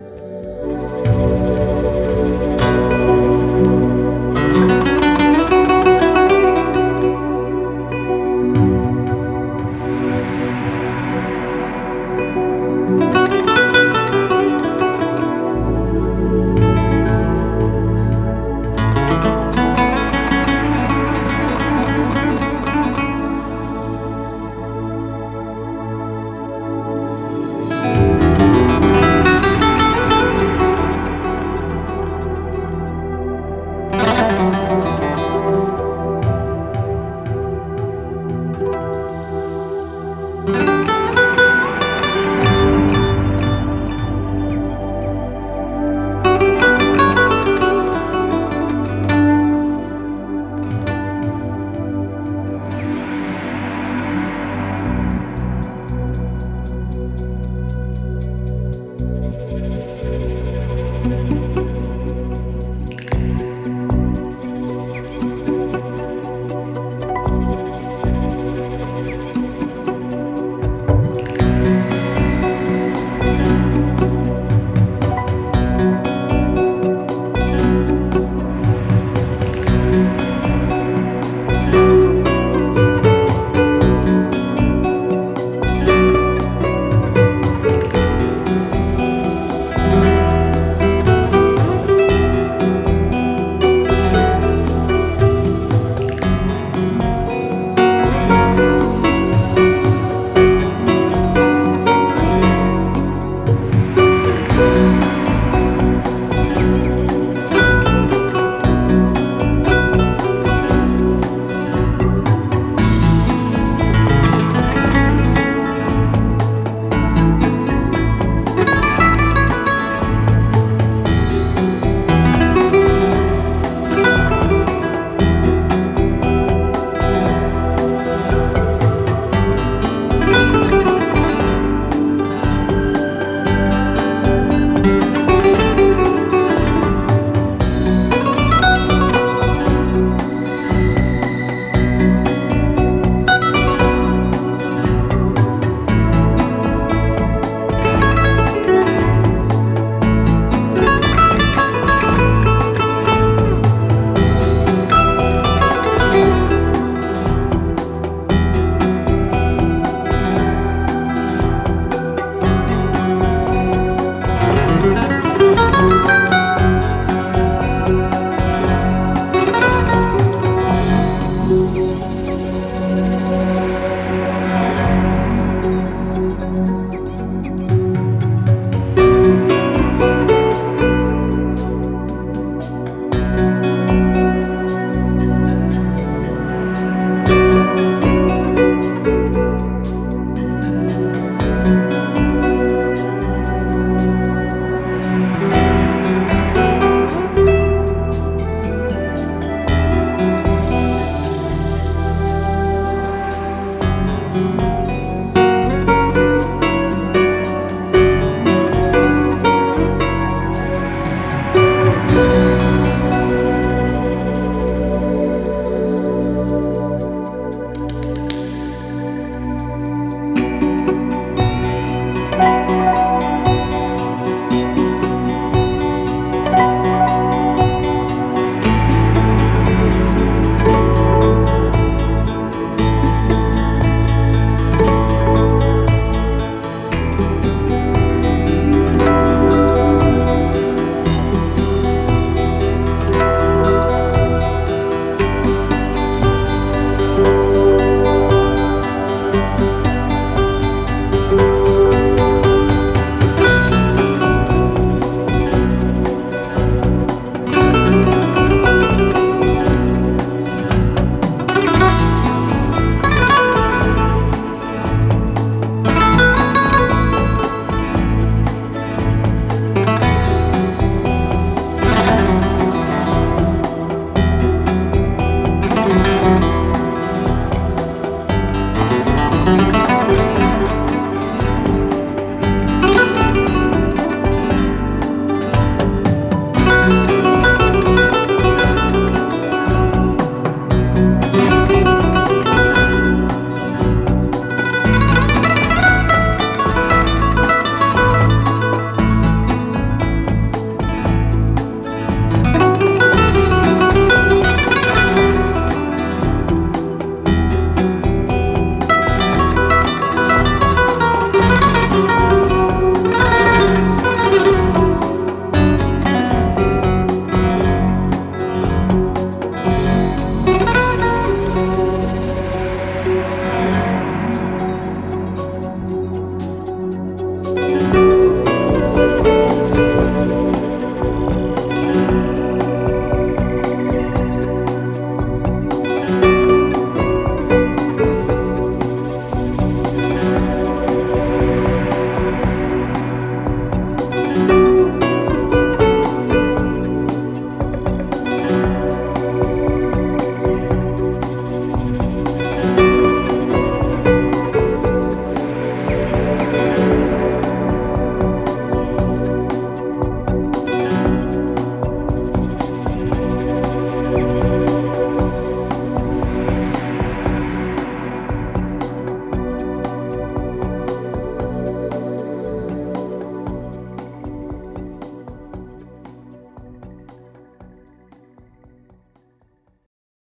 you